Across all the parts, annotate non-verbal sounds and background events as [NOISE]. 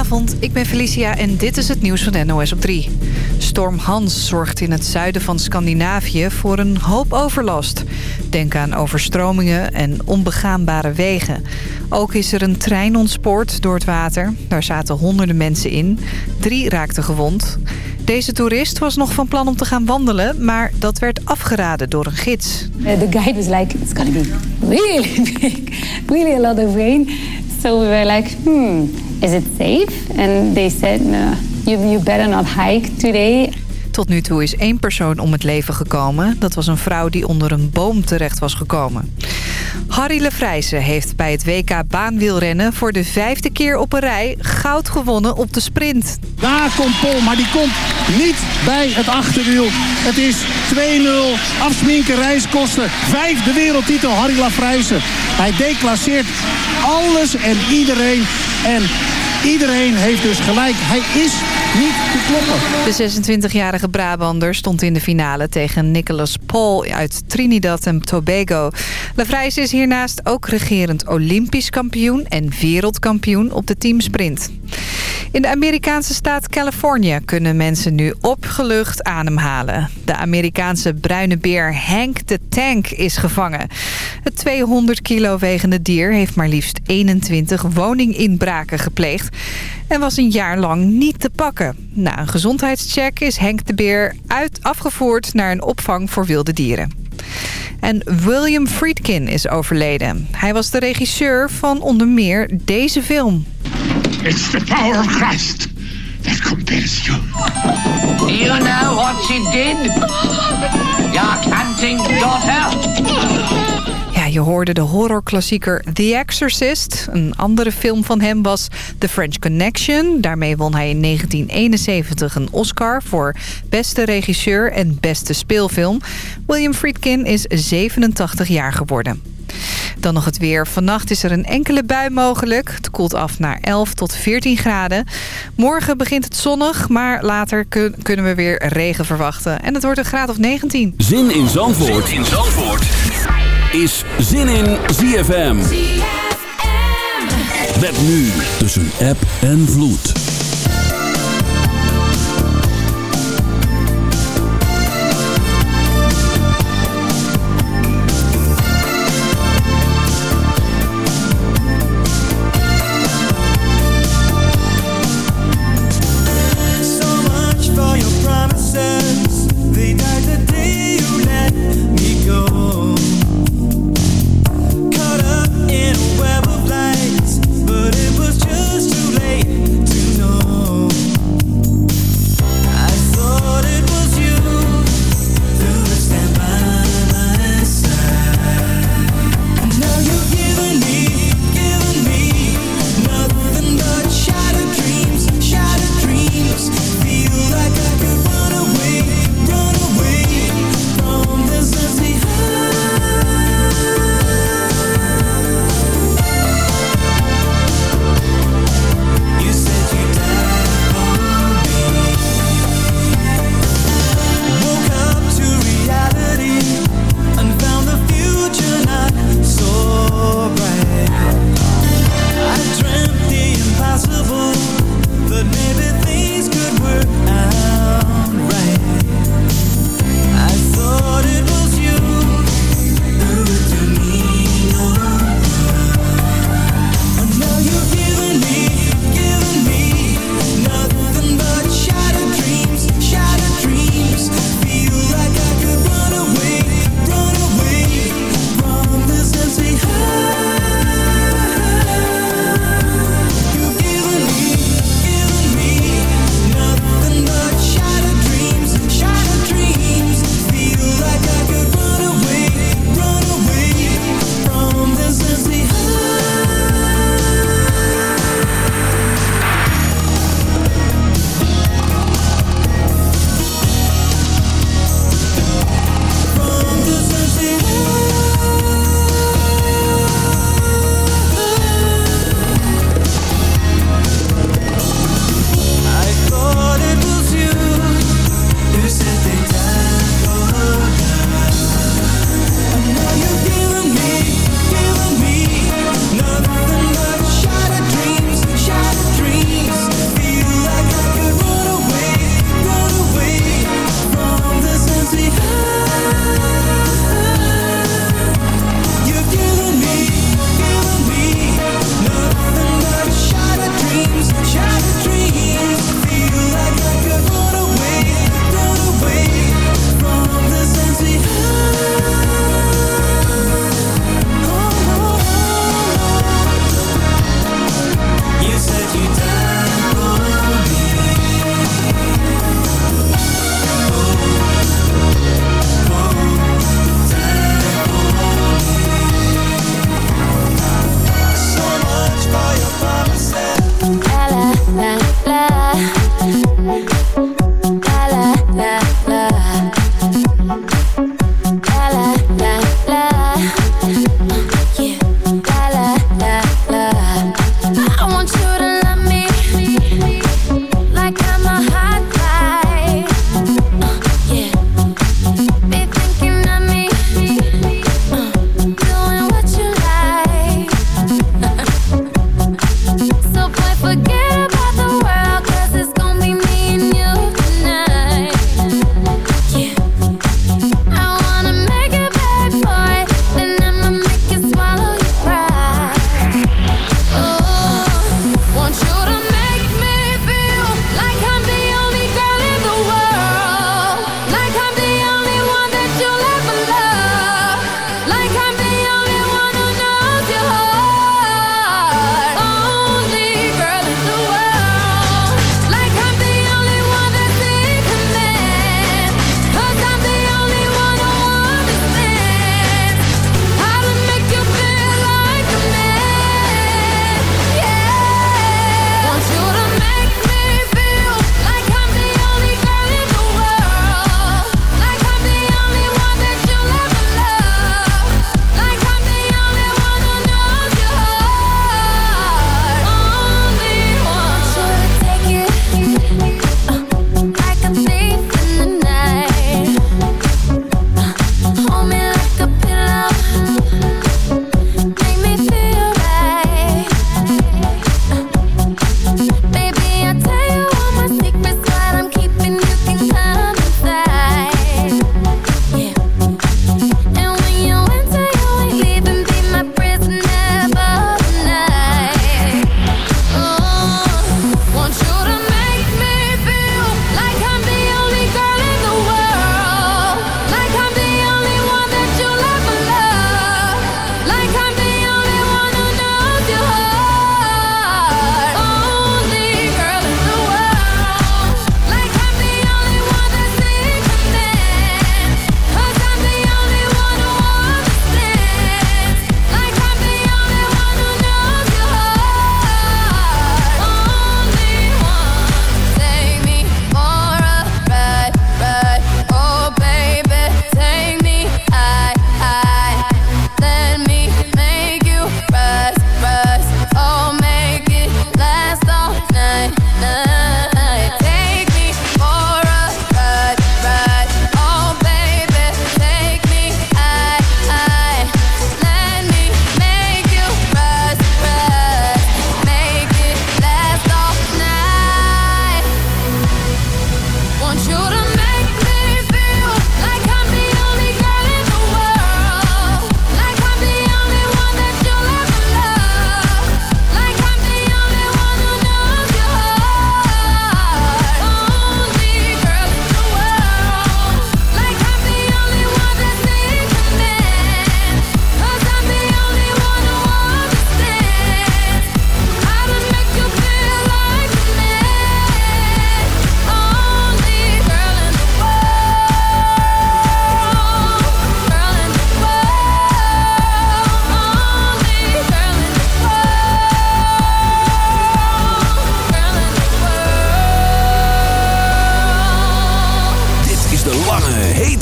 Goedenavond, ik ben Felicia en dit is het nieuws van NOS op 3. Storm Hans zorgt in het zuiden van Scandinavië voor een hoop overlast. Denk aan overstromingen en onbegaanbare wegen. Ook is er een trein ontspoord door het water. Daar zaten honderden mensen in. Drie raakten gewond. Deze toerist was nog van plan om te gaan wandelen, maar dat werd afgeraden door een gids. Uh, the guide was like, it's gonna be really [LAUGHS] big, really a lot of rain. So we were like, hmm, is it safe? And they said, no, you, you better not hike today. Tot nu toe is één persoon om het leven gekomen. Dat was een vrouw die onder een boom terecht was gekomen. Harry Lefrijse heeft bij het WK baanwielrennen voor de vijfde keer op een rij goud gewonnen op de sprint. Daar komt Pol, maar die komt niet bij het achterwiel. Het is 2-0. Afsminken reiskosten. Vijfde wereldtitel Harry Lafrijse. Hij declasseert alles en iedereen. En iedereen heeft dus gelijk. Hij is niet te kloppen. De 26-jarige Brabander stond in de finale tegen Nicholas Paul uit Trinidad en Tobago. Lafrijs is hiernaast ook regerend Olympisch kampioen en wereldkampioen op de teamsprint. In de Amerikaanse staat Californië kunnen mensen nu opgelucht ademhalen. De Amerikaanse bruine beer Hank de Tank is gevangen. Het 200 kilo wegende dier heeft maar liefst 21 woninginbraken gepleegd en was een jaar lang niet te pakken. Na een gezondheidscheck is Henk de Beer uit afgevoerd naar een opvang voor wilde dieren. En William Friedkin is overleden. Hij was de regisseur van onder meer deze film. It's the power of Christ that compels you. You know what she did? Your hunting daughter? Ja, je hoorde de horrorklassieker The Exorcist. Een andere film van hem was The French Connection. Daarmee won hij in 1971 een Oscar voor beste regisseur en beste speelfilm. William Friedkin is 87 jaar geworden. Dan nog het weer. Vannacht is er een enkele bui mogelijk. Het koelt af naar 11 tot 14 graden. Morgen begint het zonnig, maar later kunnen we weer regen verwachten. En het wordt een graad of 19. Zin in Zandvoort, zin in Zandvoort. is Zin in ZFM. Met nu tussen app en vloed.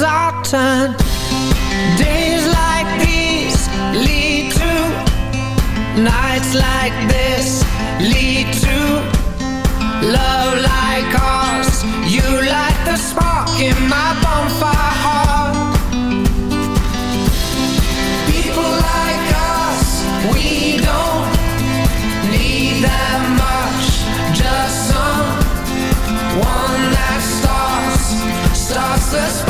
is our turn Days like these lead to Nights like this lead to Love like ours. You light the spark in my bonfire heart. People like us, we don't need that much. Just some one that starts, starts the spark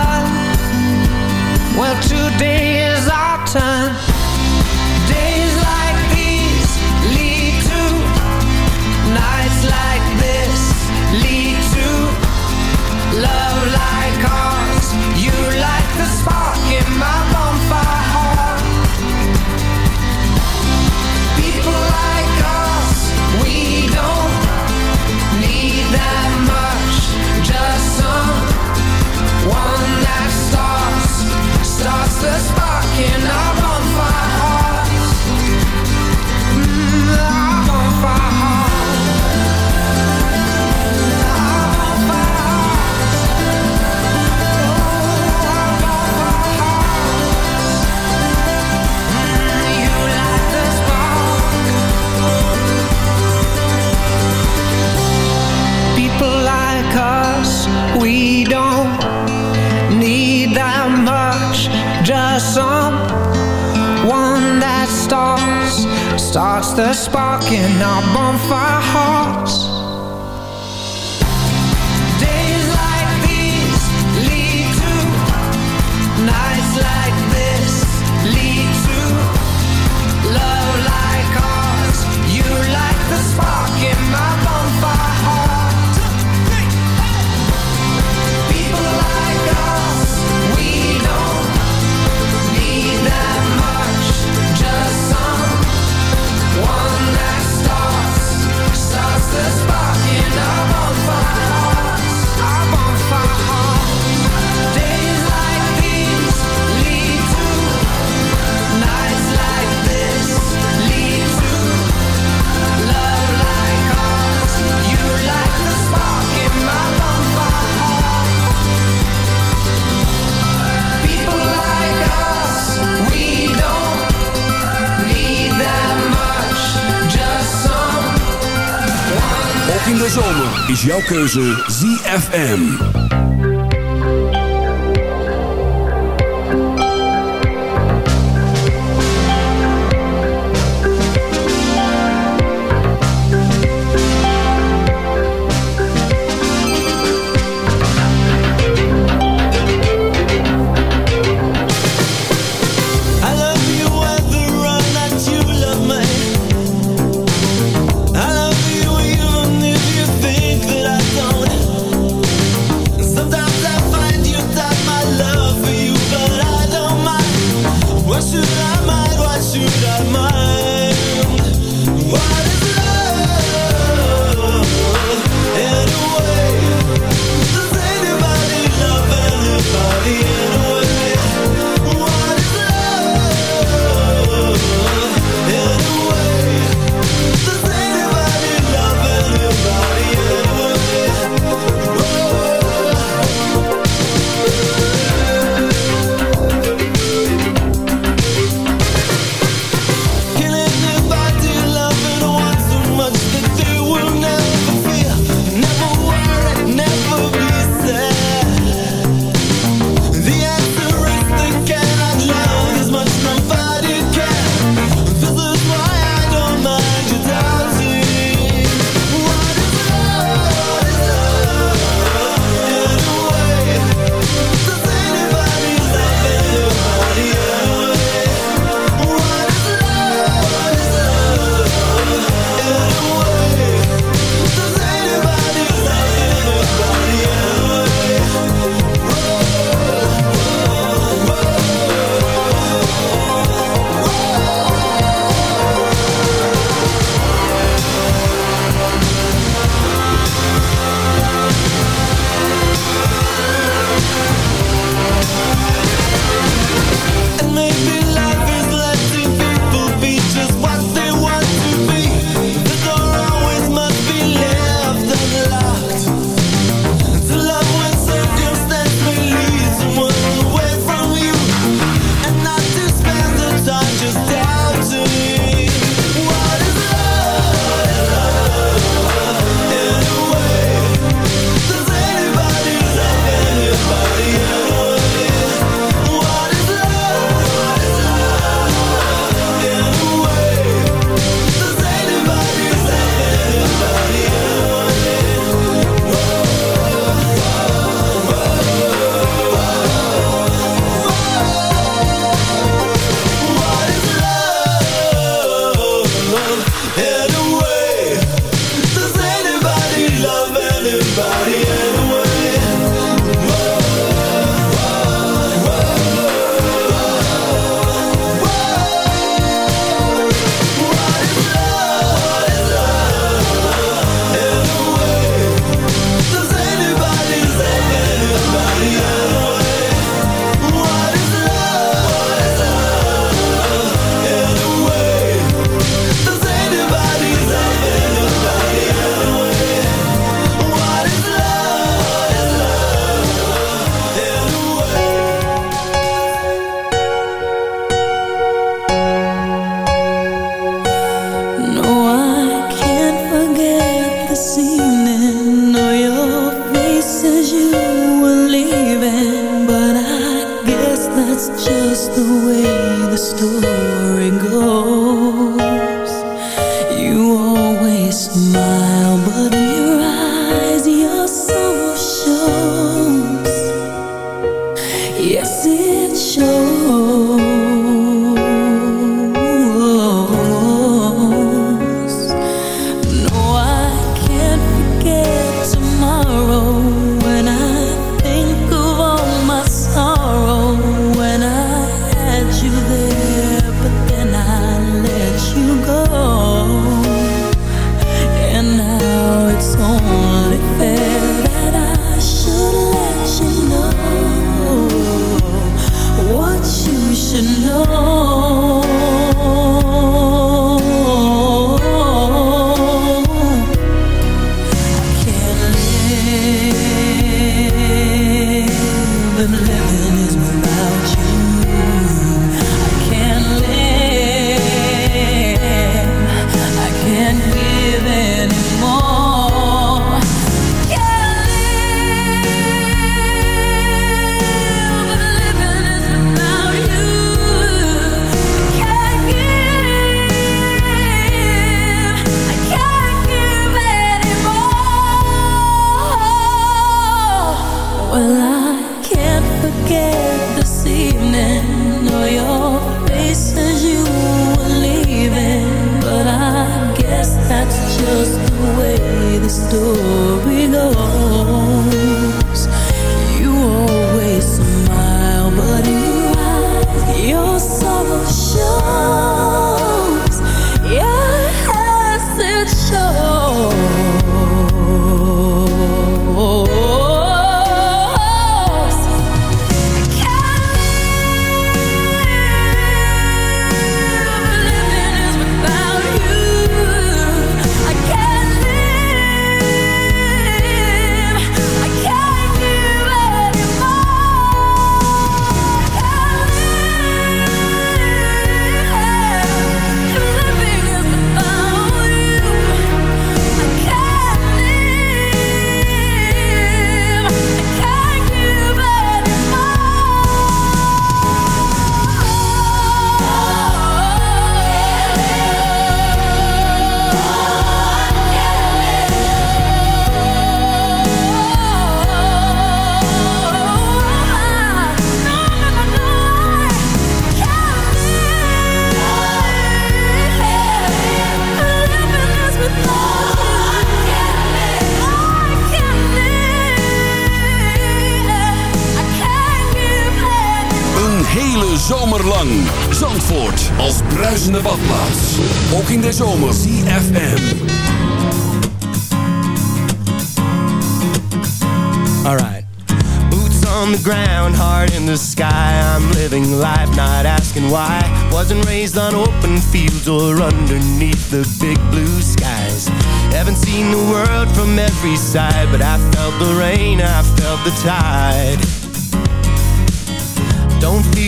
Well, today is our time. Today is jouw keuze ZFM.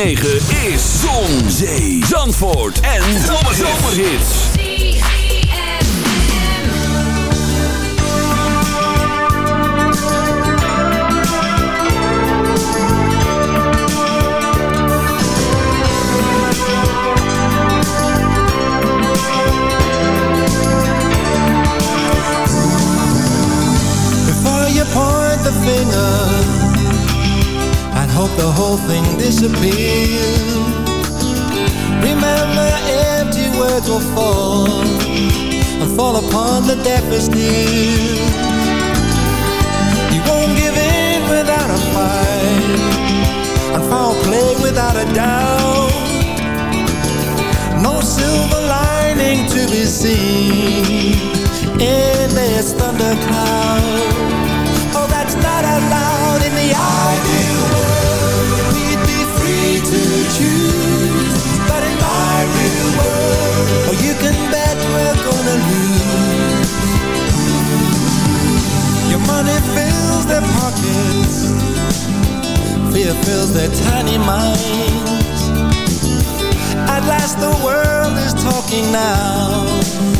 9 the Oh, that's not allowed in the ideal world. We'd be free to choose But in my real world Oh, you can bet we're gonna lose. Your money fills their pockets. Fear fills their tiny minds. At last the world is talking now.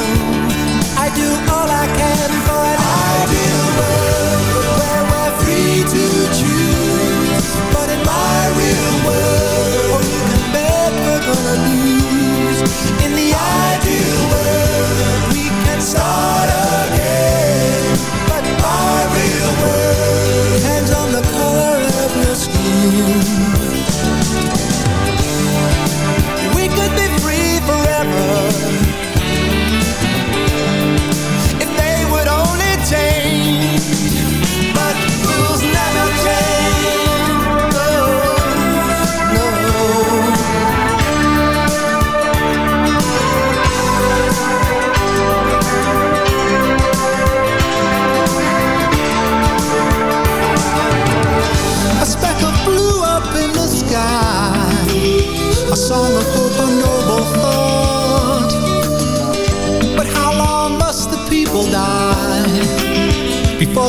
Gonna lose. In the ideal world, we can start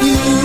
you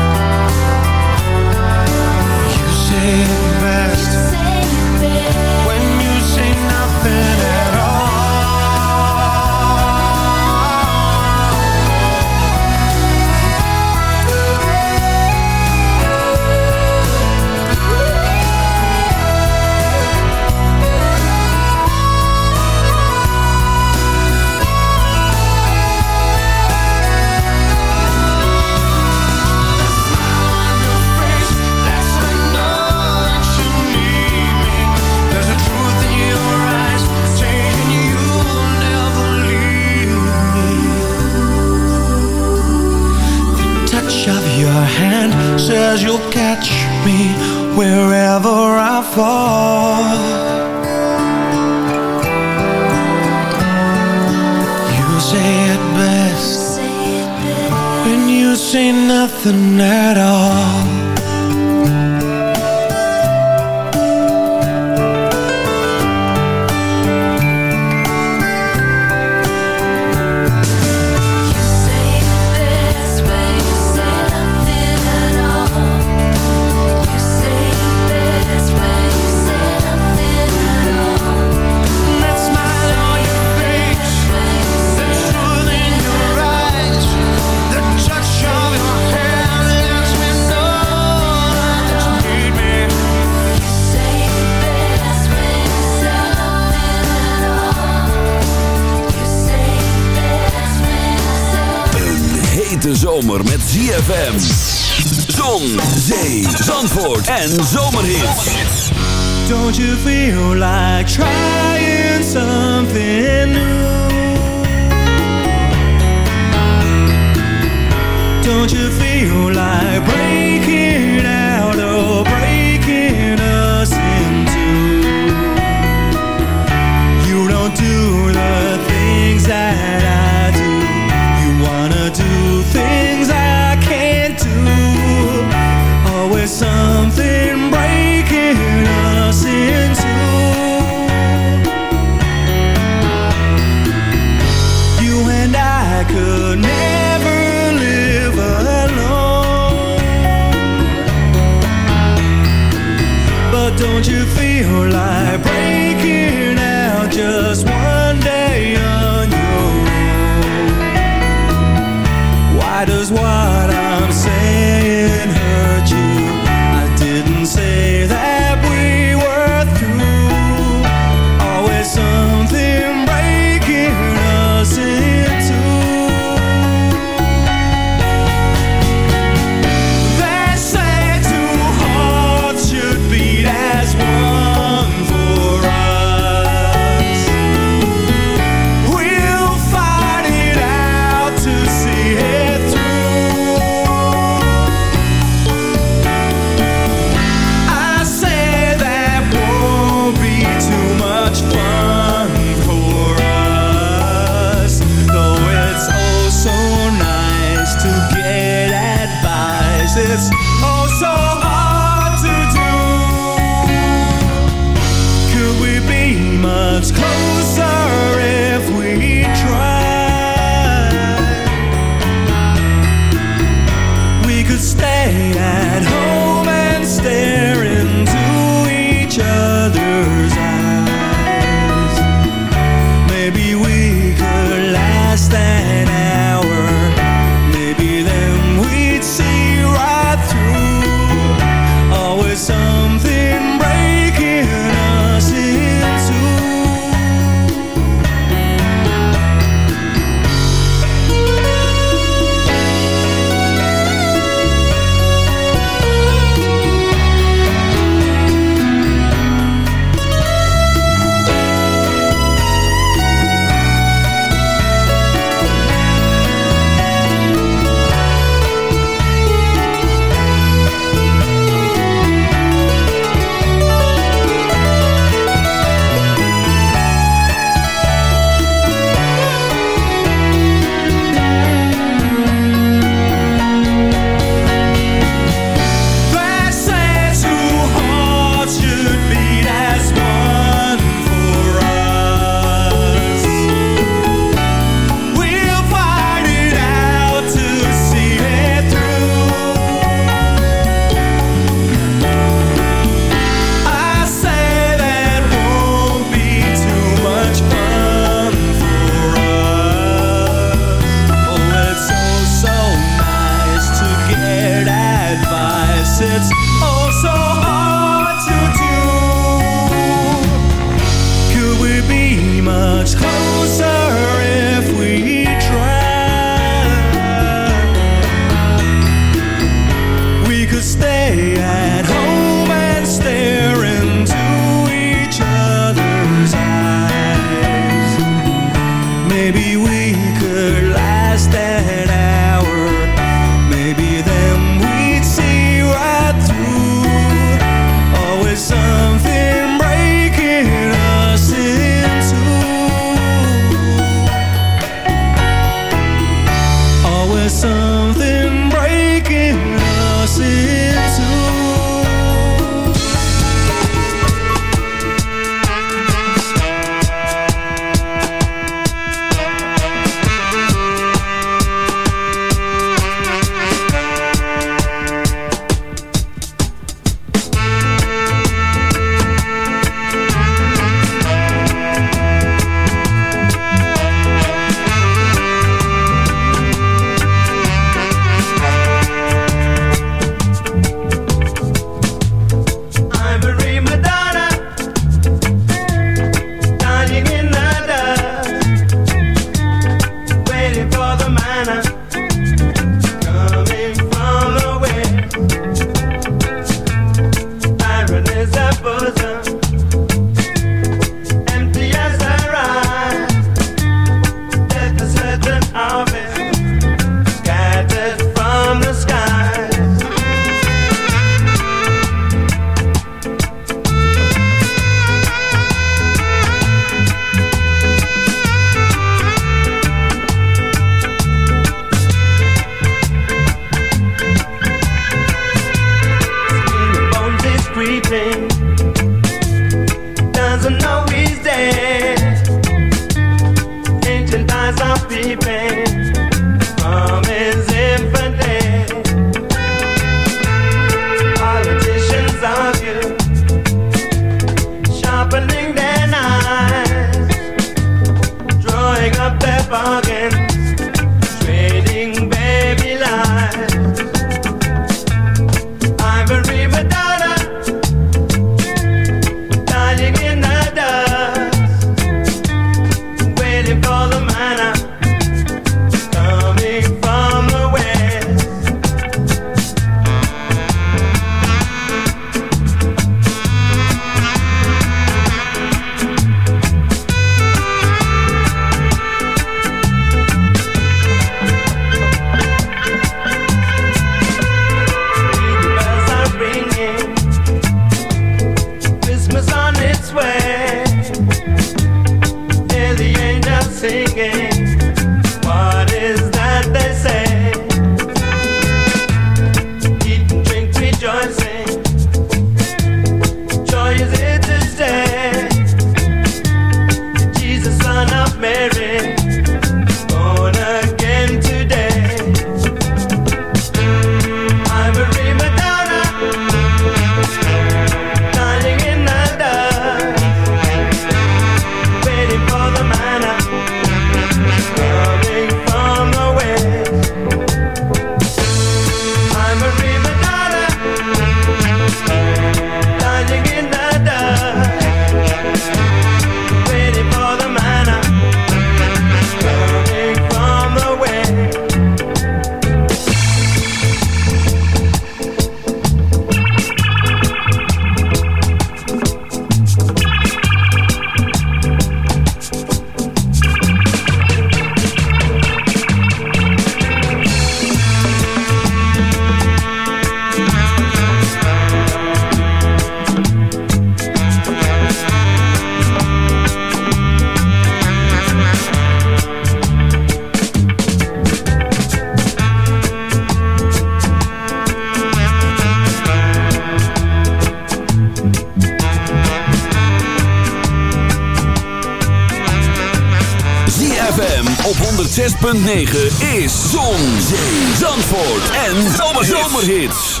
106.9 is Zon, Zee, Zandvoort en Zomerhits.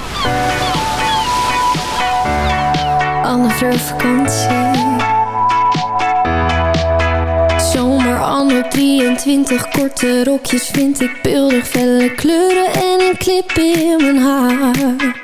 Fleur vakantie. Zomer anno 23, korte rokjes vind ik beeldig, felle kleuren en een clip in mijn haar.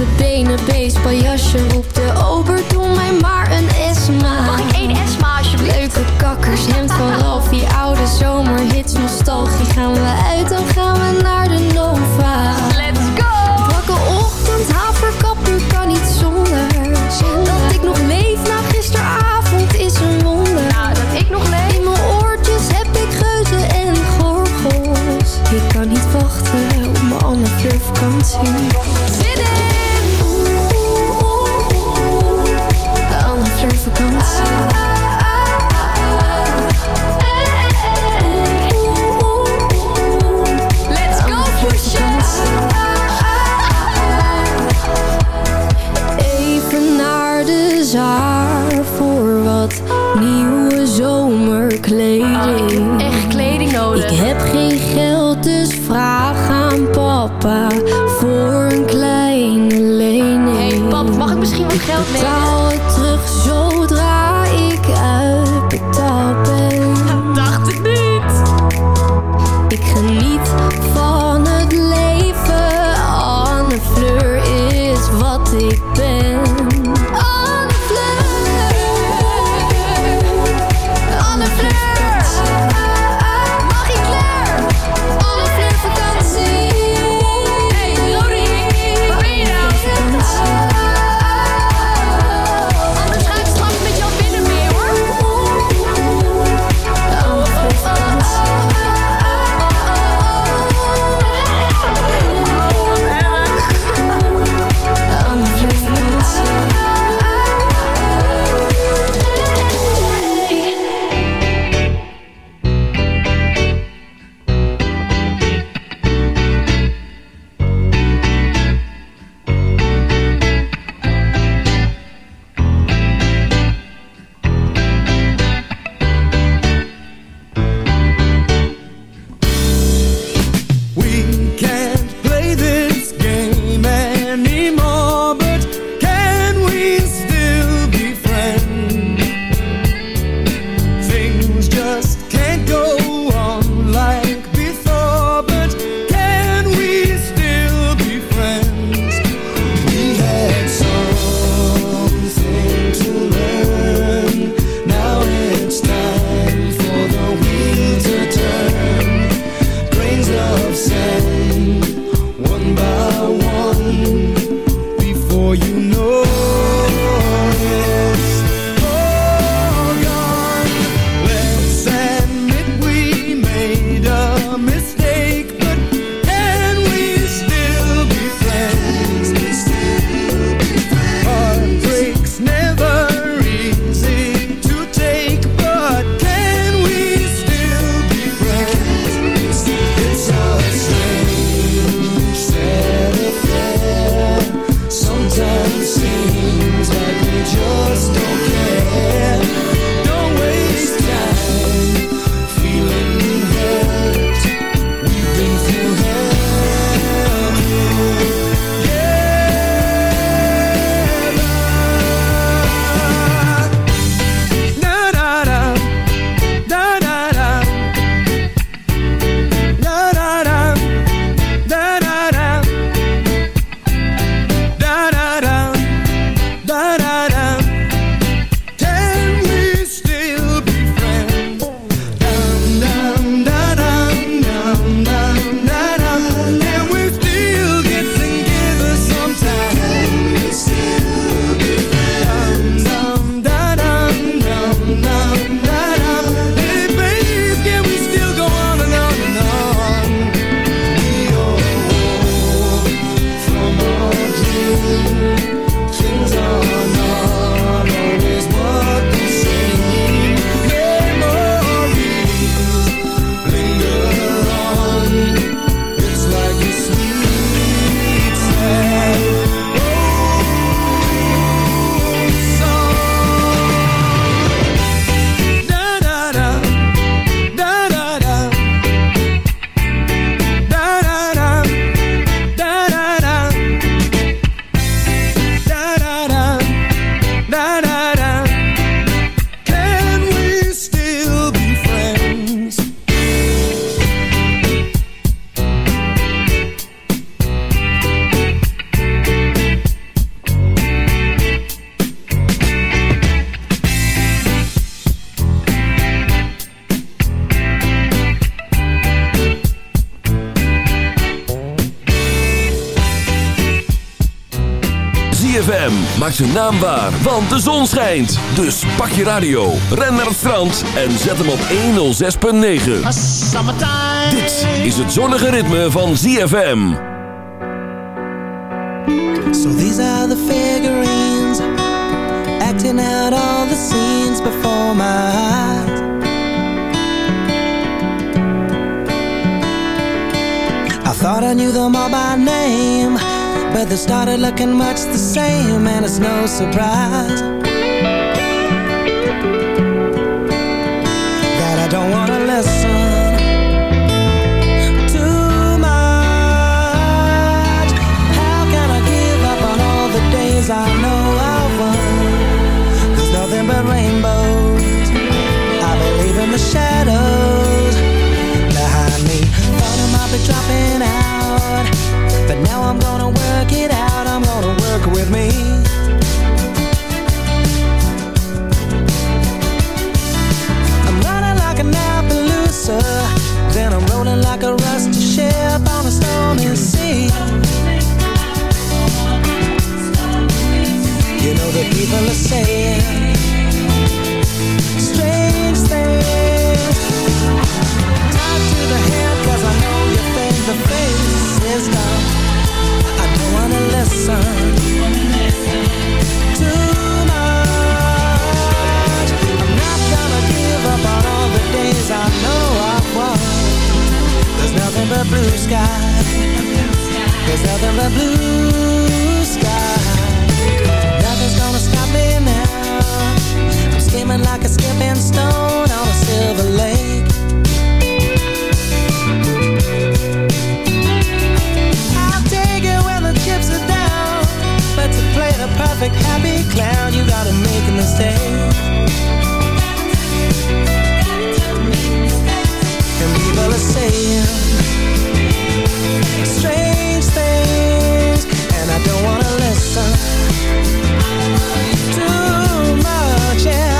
Blote benen, beestpaljasje. Roep de ober, doe mij maar een Esma. Mag ik één Esma alsjeblieft? Leuke kakkers, hemd van Ralf, die oude zomerhits, nostalgie. Gaan we uit, zijn naam waar, want de zon schijnt. Dus pak je radio, ren naar het strand en zet hem op 106.9. Dit is het zonnige ritme van ZFM. So these are the figurines Acting out all the scenes before my eyes I thought I knew them all by name But they started looking much the same And it's no surprise That I don't wanna listen too much. How can I give up on all the days I know There's nothing but rainbows. I believe in the shadows people are saying. Strange things. To the I know you think the face is dumb I don't wanna listen. I'm not gonna give up on all the days I know I've won. There's nothing but blue sky. There's nothing but blue skimming like a skipping stone on a silver lake. I'll take it when the chips are down But to play the perfect happy clown You gotta make a mistake. And people are saying Strange things And I don't wanna listen Too much, yeah